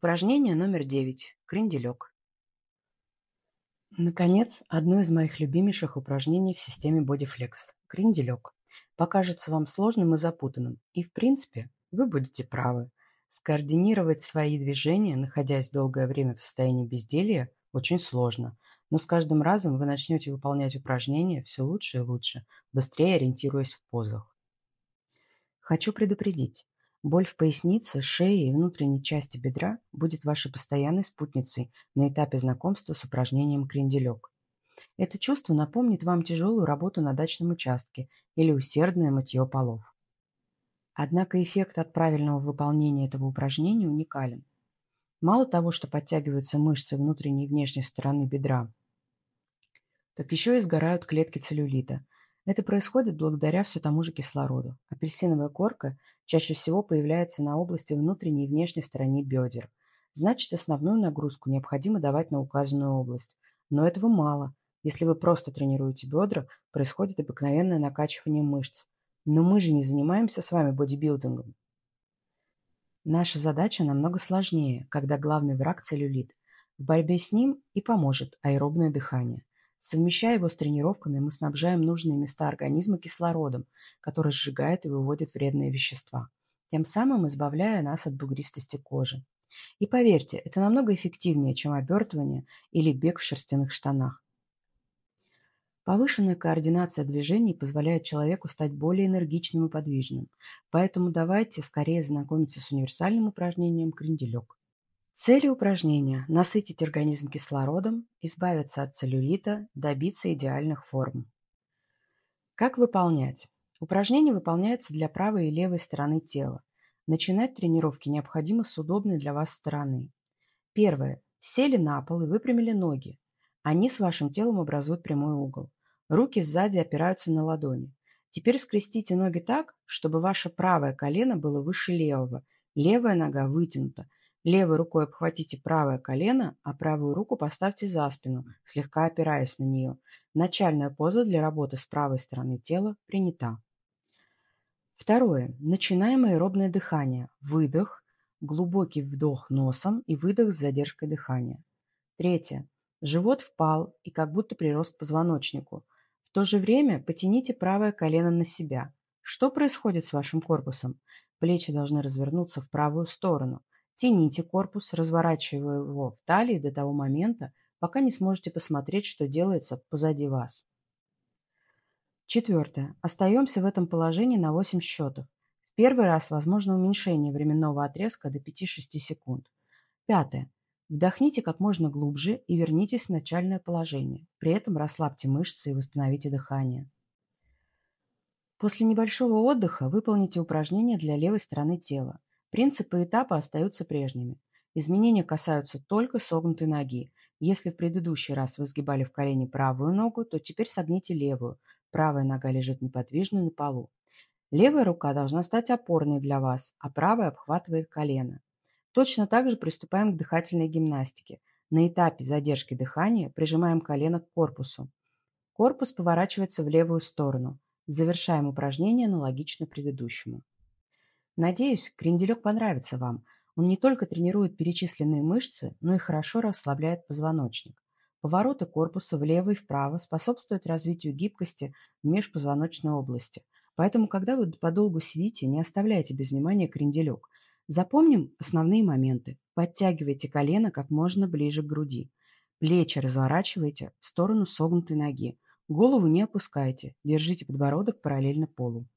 Упражнение номер 9. Кренделек. Наконец, одно из моих любимейших упражнений в системе BodyFlex – кренделек. Покажется вам сложным и запутанным, и в принципе вы будете правы. Скоординировать свои движения, находясь долгое время в состоянии безделья, очень сложно, но с каждым разом вы начнете выполнять упражнения все лучше и лучше, быстрее ориентируясь в позах. Хочу предупредить, Боль в пояснице, шее и внутренней части бедра будет вашей постоянной спутницей на этапе знакомства с упражнением кренделек. Это чувство напомнит вам тяжелую работу на дачном участке или усердное мытье полов. Однако эффект от правильного выполнения этого упражнения уникален. Мало того, что подтягиваются мышцы внутренней и внешней стороны бедра, так еще и сгорают клетки целлюлита – это происходит благодаря все тому же кислороду. Апельсиновая корка чаще всего появляется на области внутренней и внешней стороны бедер. Значит, основную нагрузку необходимо давать на указанную область. Но этого мало. Если вы просто тренируете бедра, происходит обыкновенное накачивание мышц. Но мы же не занимаемся с вами бодибилдингом. Наша задача намного сложнее, когда главный враг – целлюлит. В борьбе с ним и поможет аэробное дыхание. Совмещая его с тренировками, мы снабжаем нужные места организма кислородом, который сжигает и выводит вредные вещества, тем самым избавляя нас от бугристости кожи. И поверьте, это намного эффективнее, чем обертывание или бег в шерстяных штанах. Повышенная координация движений позволяет человеку стать более энергичным и подвижным, поэтому давайте скорее знакомиться с универсальным упражнением кренделек. Цели упражнения – насытить организм кислородом, избавиться от целлюлита, добиться идеальных форм. Как выполнять? Упражнение выполняется для правой и левой стороны тела. Начинать тренировки необходимо с удобной для вас стороны. Первое. Сели на пол и выпрямили ноги. Они с вашим телом образуют прямой угол. Руки сзади опираются на ладони. Теперь скрестите ноги так, чтобы ваше правое колено было выше левого, левая нога вытянута, Левой рукой обхватите правое колено, а правую руку поставьте за спину, слегка опираясь на нее. Начальная поза для работы с правой стороны тела принята. Второе. Начинаем аэробное дыхание. Выдох, глубокий вдох носом и выдох с задержкой дыхания. Третье. Живот впал и как будто прирос к позвоночнику. В то же время потяните правое колено на себя. Что происходит с вашим корпусом? Плечи должны развернуться в правую сторону. Тяните корпус, разворачивая его в талии до того момента, пока не сможете посмотреть, что делается позади вас. Четвертое. Остаемся в этом положении на 8 счетов. В первый раз возможно уменьшение временного отрезка до 5-6 секунд. Пятое. Вдохните как можно глубже и вернитесь в начальное положение. При этом расслабьте мышцы и восстановите дыхание. После небольшого отдыха выполните упражнения для левой стороны тела. Принципы этапа остаются прежними. Изменения касаются только согнутой ноги. Если в предыдущий раз вы сгибали в колене правую ногу, то теперь согните левую. Правая нога лежит неподвижно на полу. Левая рука должна стать опорной для вас, а правая обхватывает колено. Точно так же приступаем к дыхательной гимнастике. На этапе задержки дыхания прижимаем колено к корпусу. Корпус поворачивается в левую сторону. Завершаем упражнение аналогично предыдущему. Надеюсь, кренделек понравится вам. Он не только тренирует перечисленные мышцы, но и хорошо расслабляет позвоночник. Повороты корпуса влево и вправо способствуют развитию гибкости в межпозвоночной области. Поэтому, когда вы подолгу сидите, не оставляйте без внимания кренделек. Запомним основные моменты. Подтягивайте колено как можно ближе к груди. Плечи разворачивайте в сторону согнутой ноги. Голову не опускайте, держите подбородок параллельно полу.